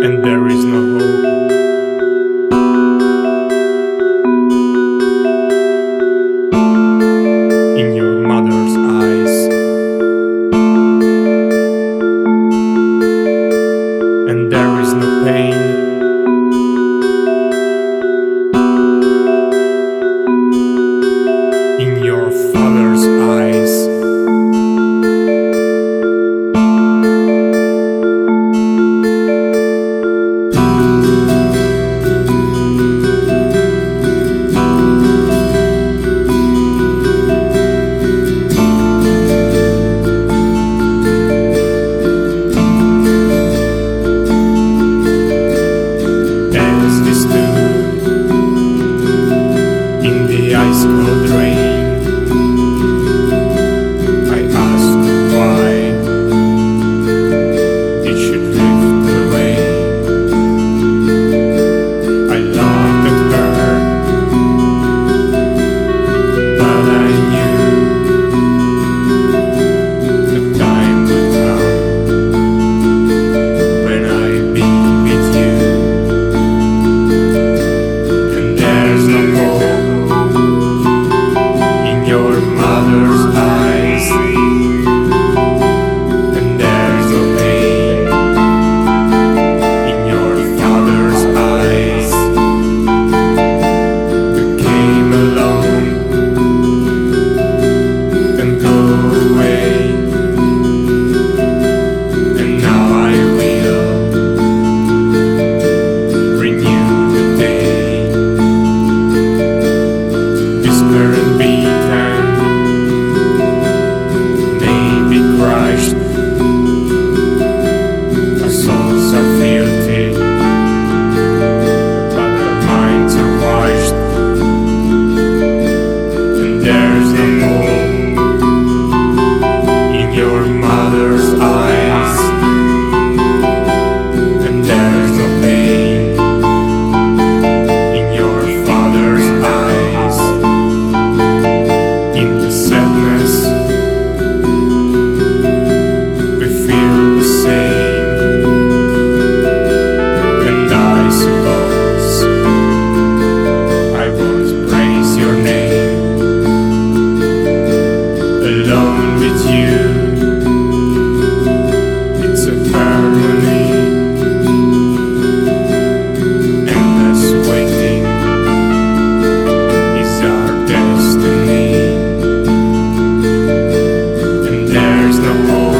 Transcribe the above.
and there is no the ice cold rain. mother's eyes. alone with you. It's a harmony. Endless waiting is our destiny. And there's no hope.